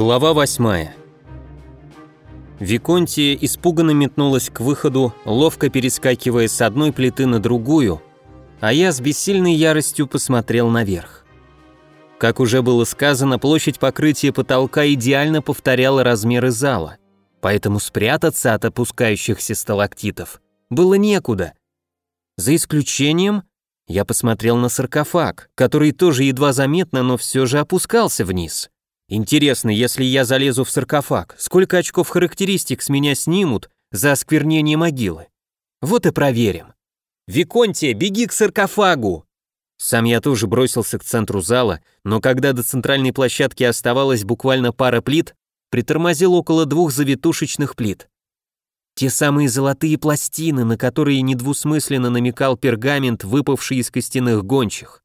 Глава восьмая. Виконтия испуганно метнулась к выходу, ловко перескакивая с одной плиты на другую, а я с бессильной яростью посмотрел наверх. Как уже было сказано, площадь покрытия потолка идеально повторяла размеры зала, поэтому спрятаться от опускающихся сталактитов было некуда. За исключением, я посмотрел на саркофаг, который тоже едва заметно, но все же опускался вниз. Интересно, если я залезу в саркофаг, сколько очков характеристик с меня снимут за осквернение могилы? Вот и проверим. Виконтия, беги к саркофагу! Сам я тоже бросился к центру зала, но когда до центральной площадки оставалось буквально пара плит, притормозил около двух завитушечных плит. Те самые золотые пластины, на которые недвусмысленно намекал пергамент, выпавший из костяных гончих.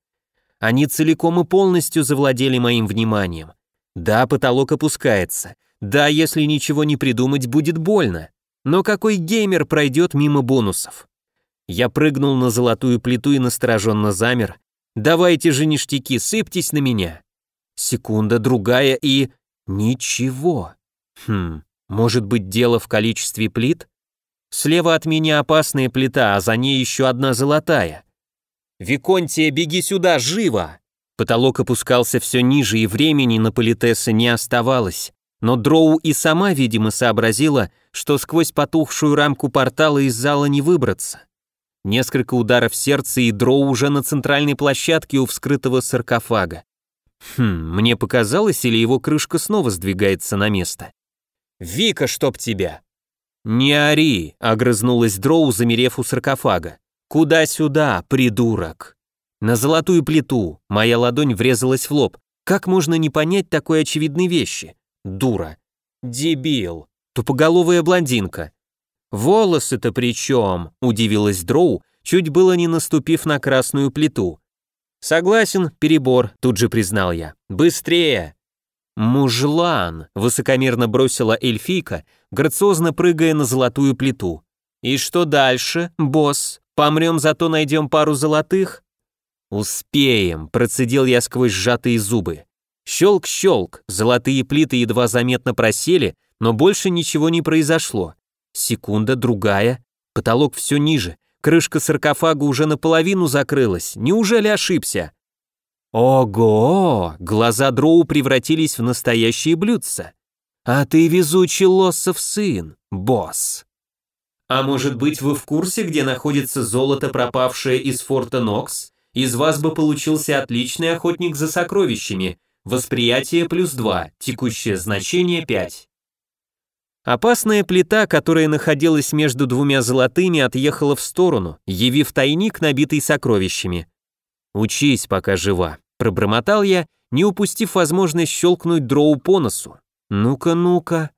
Они целиком и полностью завладели моим вниманием. Да, потолок опускается. Да, если ничего не придумать, будет больно. Но какой геймер пройдет мимо бонусов? Я прыгнул на золотую плиту и настороженно замер. Давайте же ништяки, сыпьтесь на меня. Секунда, другая и... Ничего. Хм, может быть дело в количестве плит? Слева от меня опасная плита, а за ней еще одна золотая. «Виконтия, беги сюда, живо!» Потолок опускался все ниже, и времени на политессы не оставалось. Но Дроу и сама, видимо, сообразила, что сквозь потухшую рамку портала из зала не выбраться. Несколько ударов сердца, и Дроу уже на центральной площадке у вскрытого саркофага. Хм, мне показалось, или его крышка снова сдвигается на место. «Вика, чтоб тебя!» «Не ори!» — огрызнулась Дроу, замерев у саркофага. «Куда-сюда, придурок!» На золотую плиту. Моя ладонь врезалась в лоб. Как можно не понять такой очевидной вещи? Дура. Дебил. Тупоголовая блондинка. «Волосы-то при чем?» – удивилась Дроу, чуть было не наступив на красную плиту. «Согласен, перебор», – тут же признал я. «Быстрее!» «Мужлан!» – высокомерно бросила эльфийка, грациозно прыгая на золотую плиту. «И что дальше, босс? Помрем, зато найдем пару золотых?» «Успеем», — процедил я сквозь сжатые зубы. Щелк-щелк, золотые плиты едва заметно просели, но больше ничего не произошло. Секунда, другая, потолок все ниже, крышка саркофага уже наполовину закрылась, неужели ошибся? Ого, глаза Дроу превратились в настоящие блюдца. А ты везучий лоссов сын, босс. А может быть вы в курсе, где находится золото, пропавшее из форта Нокс? Из вас бы получился отличный охотник за сокровищами. Восприятие плюс 2, текущее значение 5. Опасная плита, которая находилась между двумя золотыми, отъехала в сторону, явив тайник, набитый сокровищами. «Учись, пока жива», — пробормотал я, не упустив возможность щелкнуть дроу по носу. «Ну-ка, ну-ка».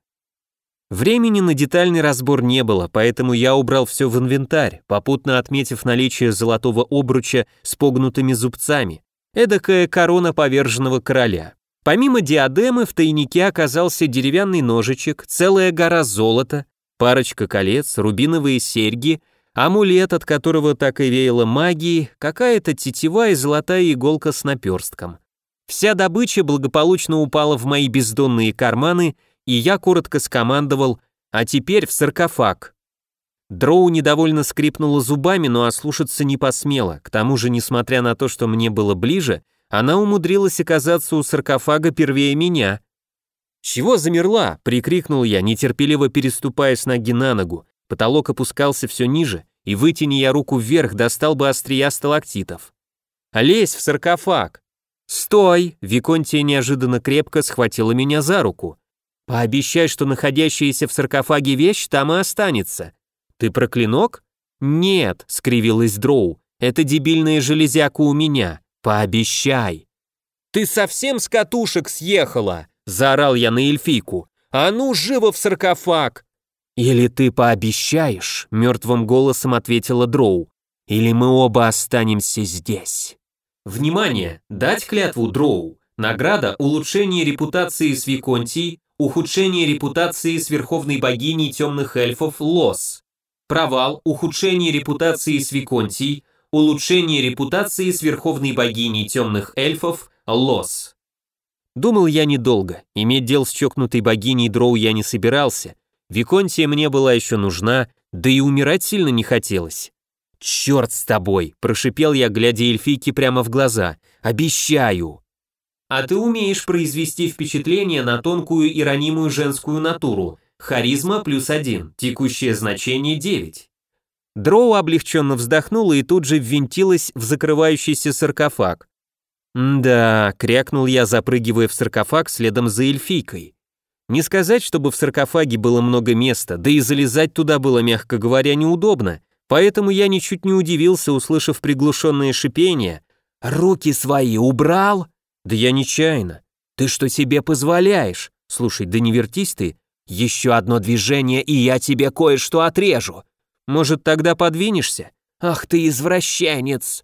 Времени на детальный разбор не было, поэтому я убрал все в инвентарь, попутно отметив наличие золотого обруча с погнутыми зубцами, эдакая корона поверженного короля. Помимо диадемы в тайнике оказался деревянный ножичек, целая гора золота, парочка колец, рубиновые серьги, амулет, от которого так и веяло магией, какая-то тетива и золотая иголка с наперстком. Вся добыча благополучно упала в мои бездонные карманы – и я коротко скомандовал «А теперь в саркофаг». Дроу недовольно скрипнула зубами, но ослушаться не посмела, к тому же, несмотря на то, что мне было ближе, она умудрилась оказаться у саркофага первее меня. «Чего замерла?» — прикрикнул я, нетерпеливо переступая с ноги на ногу. Потолок опускался все ниже, и вытяни я руку вверх, достал бы острия сталактитов. «Лезь в саркофаг!» «Стой!» — Виконтия неожиданно крепко схватила меня за руку. Пообещай, что находящаяся в саркофаге вещь там и останется. Ты про клинок? Нет, скривилась Дроу. Это дебильная железяка у меня. Пообещай. Ты совсем с катушек съехала, заорал я на эльфийку. А ну живо в саркофаг. Или ты пообещаешь, мертвым голосом ответила Дроу. Или мы оба останемся здесь. Внимание! Дать клятву Дроу. Награда улучшение репутации с Виконтией ухудшение репутации с верховной богиней темных эльфов Лос, провал, ухудшение репутации с Виконтией, улучшение репутации с верховной богиней темных эльфов Лос. Думал я недолго, иметь дел с чокнутой богиней Дроу я не собирался, Виконтия мне была еще нужна, да и умирать сильно не хотелось. «Черт с тобой!» – прошипел я, глядя эльфийке прямо в глаза. «Обещаю!» «А ты умеешь произвести впечатление на тонкую и ранимую женскую натуру. Харизма плюс один, текущее значение девять». Дроу облегченно вздохнула и тут же ввинтилась в закрывающийся саркофаг. «Да», — крякнул я, запрыгивая в саркофаг следом за эльфийкой. Не сказать, чтобы в саркофаге было много места, да и залезать туда было, мягко говоря, неудобно, поэтому я ничуть не удивился, услышав приглушенное шипение. «Руки свои убрал?» «Да я нечаянно». «Ты что себе позволяешь?» «Слушай, да не вертись ты. Еще одно движение, и я тебе кое-что отрежу. Может, тогда подвинешься? Ах ты извращенец!»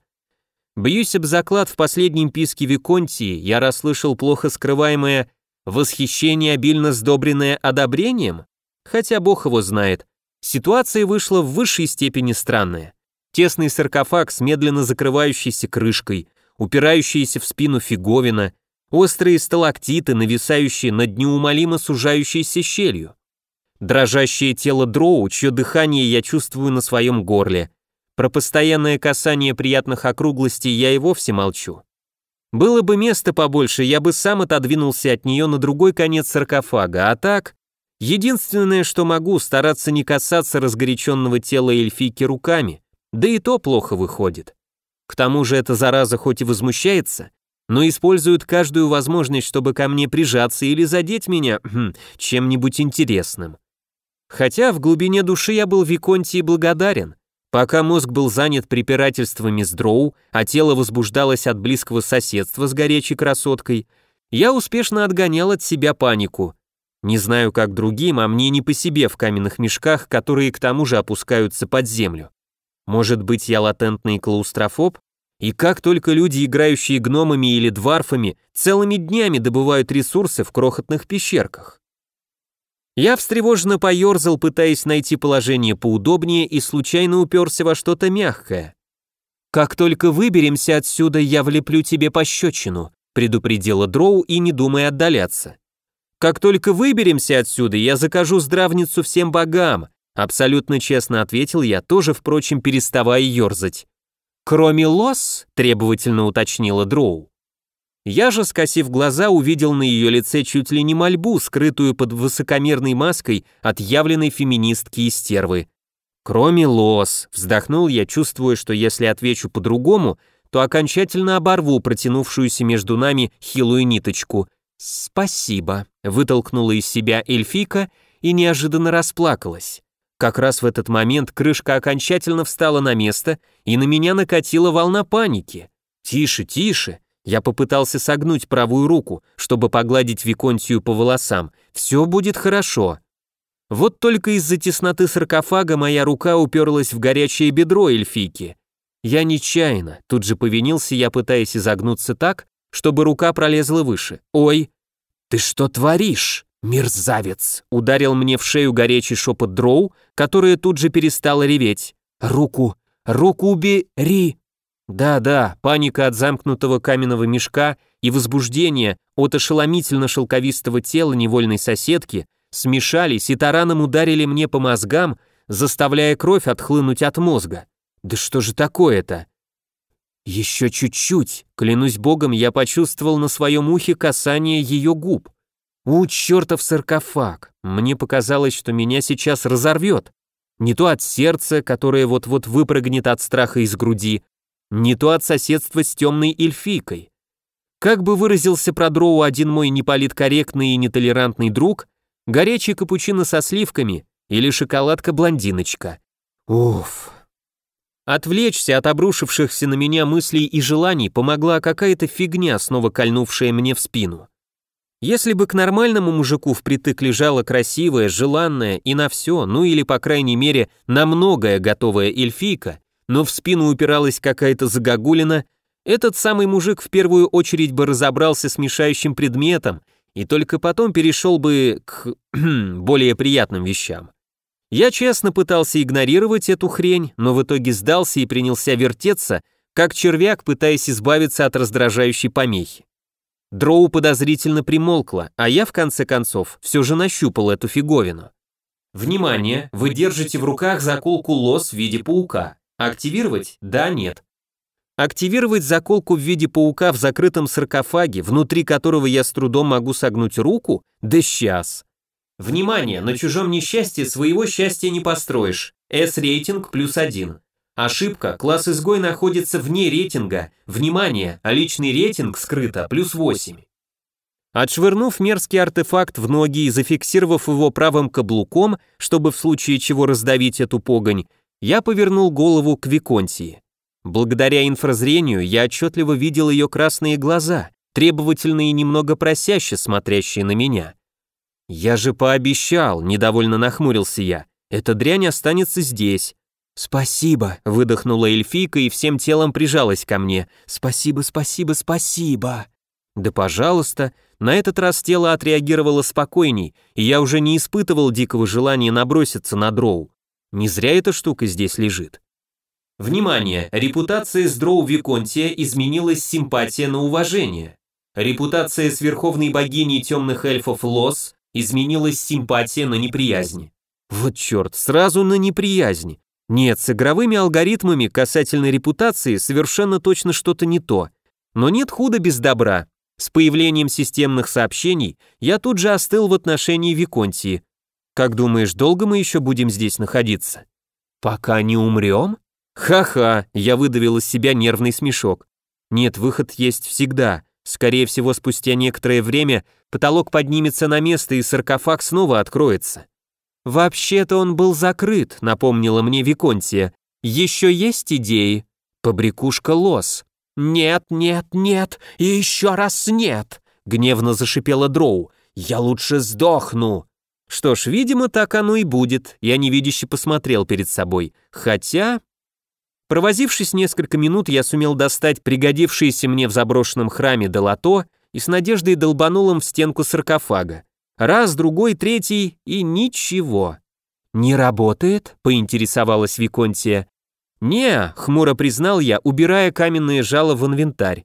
Бьюсь об заклад в последнем писке Виконтии, я расслышал плохо скрываемое восхищение, обильно сдобренное одобрением? Хотя бог его знает. Ситуация вышла в высшей степени странная. Тесный саркофаг с медленно закрывающейся крышкой, упирающиеся в спину фиговина, острые сталактиты, нависающие над неумолимо сужающейся щелью. Дрожащее тело дроу, чье дыхание я чувствую на своем горле. Про постоянное касание приятных округлостей я и вовсе молчу. Было бы места побольше, я бы сам отодвинулся от нее на другой конец саркофага, а так... Единственное, что могу, стараться не касаться разгоряченного тела эльфийки руками, да и то плохо выходит. К тому же эта зараза хоть и возмущается, но использует каждую возможность, чтобы ко мне прижаться или задеть меня хм, чем-нибудь интересным. Хотя в глубине души я был Виконтии благодарен. Пока мозг был занят препирательствами с дроу, а тело возбуждалось от близкого соседства с горячей красоткой, я успешно отгонял от себя панику. Не знаю, как другим, а мне не по себе в каменных мешках, которые к тому же опускаются под землю. Может быть, я латентный клаустрофоб? И как только люди, играющие гномами или дварфами, целыми днями добывают ресурсы в крохотных пещерках. Я встревоженно поерзал, пытаясь найти положение поудобнее и случайно уперся во что-то мягкое. «Как только выберемся отсюда, я влеплю тебе пощечину», предупредила Дроу и не думая отдаляться. «Как только выберемся отсюда, я закажу здравницу всем богам», Абсолютно честно ответил я, тоже, впрочем, переставая ерзать. «Кроме лос?» – требовательно уточнила Дроу. Я же, скосив глаза, увидел на ее лице чуть ли не мольбу, скрытую под высокомерной маской отъявленной феминистки и стервы. «Кроме лос», – вздохнул я, чувствуя, что если отвечу по-другому, то окончательно оборву протянувшуюся между нами хилую ниточку. «Спасибо», – вытолкнула из себя эльфийка и неожиданно расплакалась. Как раз в этот момент крышка окончательно встала на место, и на меня накатила волна паники. «Тише, тише!» Я попытался согнуть правую руку, чтобы погладить Виконтию по волосам. «Все будет хорошо». Вот только из-за тесноты саркофага моя рука уперлась в горячее бедро эльфийки. Я нечаянно, тут же повинился я, пытаясь изогнуться так, чтобы рука пролезла выше. «Ой, ты что творишь?» «Мерзавец!» — ударил мне в шею горячий шепот дроу, которая тут же перестала реветь. «Руку! Руку убери!» Да-да, паника от замкнутого каменного мешка и возбуждение от ошеломительно шелковистого тела невольной соседки смешались и тараном ударили мне по мозгам, заставляя кровь отхлынуть от мозга. Да что же такое-то? Еще чуть-чуть, клянусь богом, я почувствовал на своем ухе касание ее губ. У, чертов саркофаг! Мне показалось, что меня сейчас разорвет. Не то от сердца, которое вот-вот выпрыгнет от страха из груди, не то от соседства с темной эльфийкой. Как бы выразился про дроу один мой неполиткорректный и нетолерантный друг, горячий капучино со сливками или шоколадка-блондиночка. Уф. Отвлечься от обрушившихся на меня мыслей и желаний помогла какая-то фигня, снова кольнувшая мне в спину. Если бы к нормальному мужику впритык лежала красивая, желанная и на все, ну или по крайней мере на многое готовая эльфийка, но в спину упиралась какая-то загогулина, этот самый мужик в первую очередь бы разобрался с мешающим предметом и только потом перешел бы к более приятным вещам. Я честно пытался игнорировать эту хрень, но в итоге сдался и принялся вертеться, как червяк, пытаясь избавиться от раздражающей помехи. Дроу подозрительно примолкла, а я в конце концов все же нащупал эту фиговину. Внимание, вы держите в руках заколку лос в виде паука. Активировать? Да, нет. Активировать заколку в виде паука в закрытом саркофаге, внутри которого я с трудом могу согнуть руку? Да сейчас. Внимание, на чужом несчастье своего счастья не построишь. S-рейтинг плюс один. Ошибка, класс изгой находится вне рейтинга. Внимание, а личный рейтинг скрыто, плюс 8. Отшвырнув мерзкий артефакт в ноги и зафиксировав его правым каблуком, чтобы в случае чего раздавить эту погонь, я повернул голову к Виконтии. Благодаря инфразрению я отчетливо видел ее красные глаза, требовательные и немного просяще смотрящие на меня. «Я же пообещал», — недовольно нахмурился я, — «эта дрянь останется здесь. «Спасибо», — выдохнула эльфийка и всем телом прижалась ко мне. «Спасибо, спасибо, спасибо». «Да пожалуйста», на этот раз тело отреагировало спокойней, и я уже не испытывал дикого желания наброситься на дроу. Не зря эта штука здесь лежит. Внимание! Репутация с дроу Виконтия изменилась симпатия на уважение. Репутация с верховной богиней темных эльфов Лос изменилась симпатия на неприязнь. Вот черт, сразу на неприязнь. Нет, с игровыми алгоритмами касательно репутации совершенно точно что-то не то. Но нет худа без добра. С появлением системных сообщений я тут же остыл в отношении Виконтии. Как думаешь, долго мы еще будем здесь находиться? Пока не умрем? Ха-ха, я выдавил из себя нервный смешок. Нет, выход есть всегда. Скорее всего, спустя некоторое время потолок поднимется на место и саркофаг снова откроется. «Вообще-то он был закрыт», — напомнила мне Виконтия. «Еще есть идеи?» «Побрякушка лос». «Нет, нет, нет, и еще раз нет!» — гневно зашипела Дроу. «Я лучше сдохну!» Что ж, видимо, так оно и будет. Я невидяще посмотрел перед собой. Хотя... Провозившись несколько минут, я сумел достать пригодившееся мне в заброшенном храме долото и с надеждой долбанул им в стенку саркофага. Раз, другой, третий и ничего. «Не работает?» — поинтересовалась Виконтия. «Не», — хмуро признал я, убирая каменные жало в инвентарь.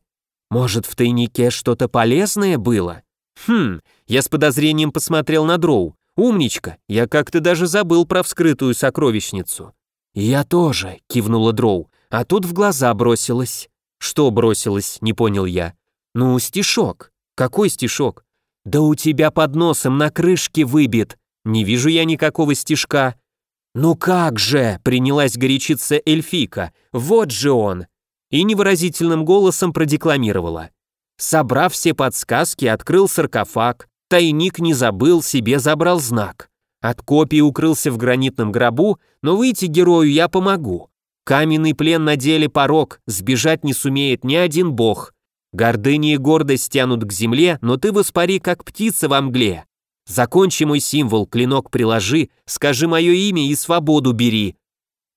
«Может, в тайнике что-то полезное было?» «Хм», я с подозрением посмотрел на Дроу. «Умничка, я как-то даже забыл про вскрытую сокровищницу». «Я тоже», — кивнула Дроу, а тут в глаза бросилась. «Что бросилось?» — не понял я. «Ну, стишок». «Какой стишок?» «Да у тебя под носом на крышке выбит. Не вижу я никакого стежка». «Ну как же!» — принялась горячиться эльфийка. «Вот же он!» И невыразительным голосом продекламировала. Собрав все подсказки, открыл саркофаг, тайник не забыл, себе забрал знак. От копии укрылся в гранитном гробу, но выйти герою я помогу. Каменный плен на деле порог, сбежать не сумеет ни один бог. Гордыня и гордость тянут к земле, но ты воспари, как птица во мгле. Закончи мой символ, клинок приложи, скажи мое имя и свободу бери».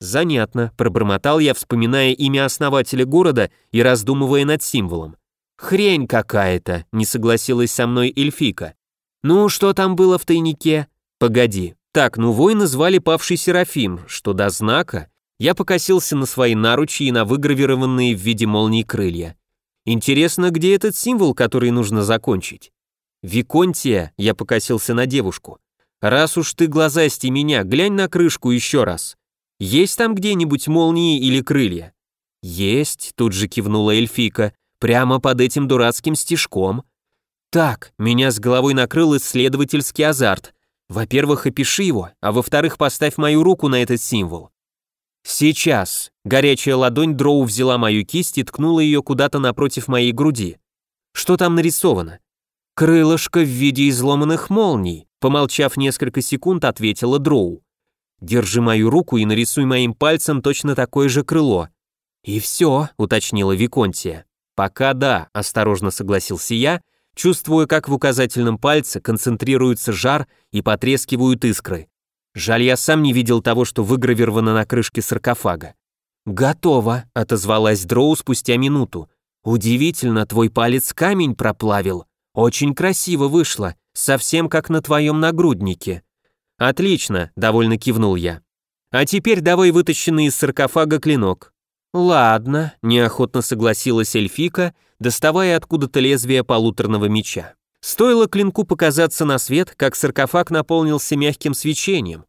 «Занятно», — пробормотал я, вспоминая имя основателя города и раздумывая над символом. «Хрень какая-то», — не согласилась со мной эльфика. «Ну, что там было в тайнике?» «Погоди. Так, ну воина звали Павший Серафим, что до знака...» Я покосился на свои наручи и на выгравированные в виде молнии крылья. Интересно, где этот символ, который нужно закончить? Виконтия, я покосился на девушку. Раз уж ты глазасти меня, глянь на крышку еще раз. Есть там где-нибудь молнии или крылья? Есть, тут же кивнула эльфийка, прямо под этим дурацким стежком. Так, меня с головой накрыл исследовательский азарт. Во-первых, опиши его, а во-вторых, поставь мою руку на этот символ. «Сейчас!» Горячая ладонь Дроу взяла мою кисть и ткнула ее куда-то напротив моей груди. «Что там нарисовано?» «Крылышко в виде изломанных молний», помолчав несколько секунд, ответила Дроу. «Держи мою руку и нарисуй моим пальцем точно такое же крыло». «И все», — уточнила Виконтия. «Пока да», — осторожно согласился я, чувствуя, как в указательном пальце концентрируется жар и потрескивают искры. Жаль, я сам не видел того, что выгравировано на крышке саркофага. «Готово», — отозвалась Дроу спустя минуту. «Удивительно, твой палец камень проплавил. Очень красиво вышло, совсем как на твоем нагруднике». «Отлично», — довольно кивнул я. «А теперь давай вытащенный из саркофага клинок». Ладно, неохотно согласилась эльфика, доставая откуда-то лезвие полуторного меча. Стоило клинку показаться на свет, как саркофаг наполнился мягким свечением.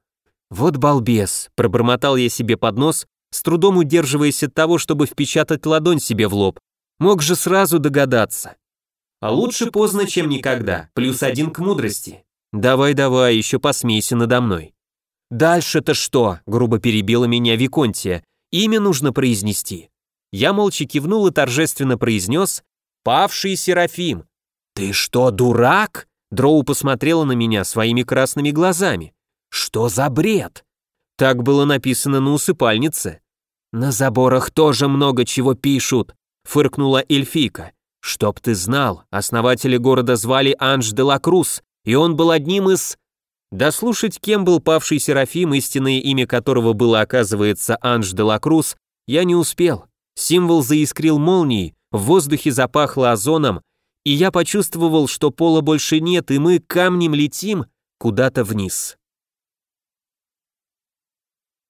«Вот балбес», — пробормотал я себе под нос, с трудом удерживаясь от того, чтобы впечатать ладонь себе в лоб. Мог же сразу догадаться. А лучше поздно, чем никогда, плюс один к мудрости. Давай-давай, еще посмейся надо мной. Дальше-то что? Грубо перебила меня Виконтия. Имя нужно произнести. Я молча кивнул и торжественно произнес «Павший Серафим». «Ты что, дурак?» Дроу посмотрела на меня своими красными глазами. «Что за бред?» Так было написано на усыпальнице. «На заборах тоже много чего пишут», — фыркнула эльфийка. «Чтоб ты знал, основатели города звали Анж де ла Круз, и он был одним из...» Дослушать, кем был павший Серафим, истинное имя которого было, оказывается, Анж де ла Круз, я не успел. Символ заискрил молнией, в воздухе запахло озоном, и я почувствовал, что пола больше нет, и мы камнем летим куда-то вниз.